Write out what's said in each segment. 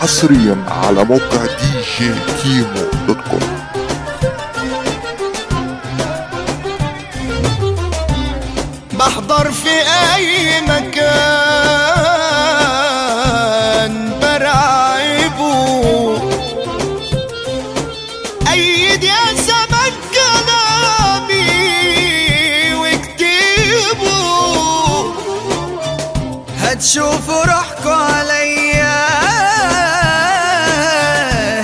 حصريا على موقع دي جي كيمو دوت كوم بحضر في أي مكان. هتشوفوا روحكوا عليا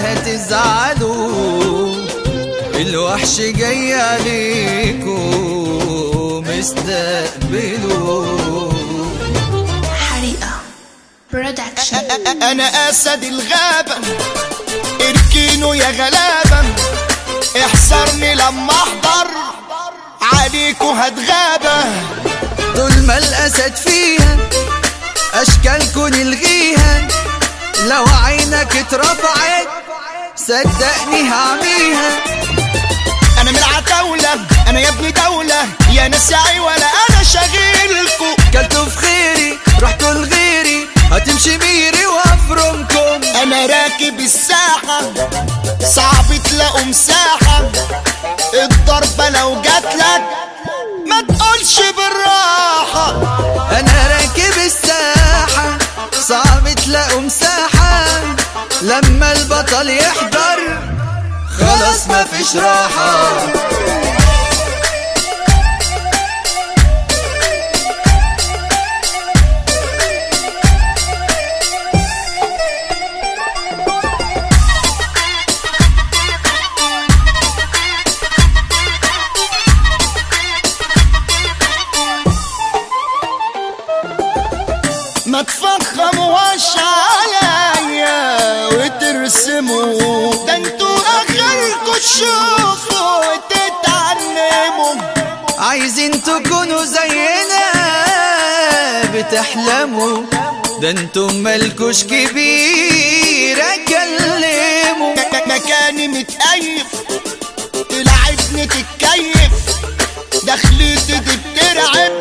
هتزعلوا. الوحش جاي عليكم مستقبله حريقة. برودكشن أنا أسد الغابة إركينه يا غلابة. احذرني لما أحضر عليكوا هتغابة. طول ما الأسد فيها اشكالكوا نلغيها لو عينك اترفعت صدقني هعميها. أنا من العتاولة أنا يا ابني دولة. يا ناس يا عيولة أنا شاغلكوا كلتوا في خيري رحتوا لغيري. هتمشي ميري وأفرمكم. أنا راكب الساحة صعب تلاقوا مساحة الضربة لو جاتلك ما تقولش بالراحة. لما البطل يحضر خلاص مفيش راحة. ما تفخموهاش عليا. وترسموا ده أنتوا اخركوا تشوفوا وتتعلموا. عايزين تكونوا زينا بتحلموا. ده أنتم مالكوش كبير أكلموا. مكاني متأيف تلعبني تتكيف. دخلتي دي بترعب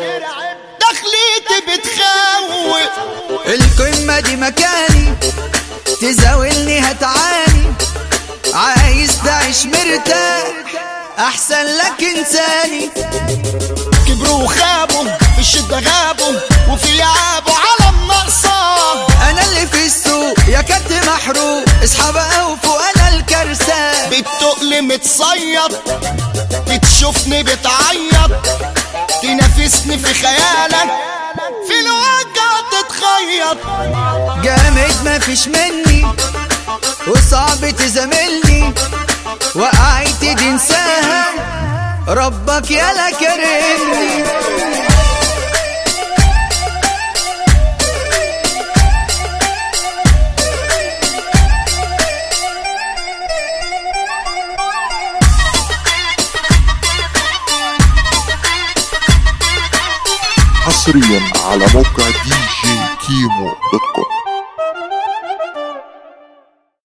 دخلتي بتخوف. القمة دي مكاني تزاولني هتعاني. عايز تعيش مرتاح. أحسن لك إنساني. كبروا وخابوا في الشدة غابوا وفي لعابوا على النقصة. أنا اللي في السوق يا كنت محروق. اصحى بقى وفوق أنا الكرسان بالتقل متصيد بتشوفني بتعيط. تنافسني في خيالك في الواقع تتخيط. جامد مفيش مني. وصعب تزاملني وقعتي دي انساها. ربك يالا كرمني. حصريا على موقع دي جي كيمو دوت كوم.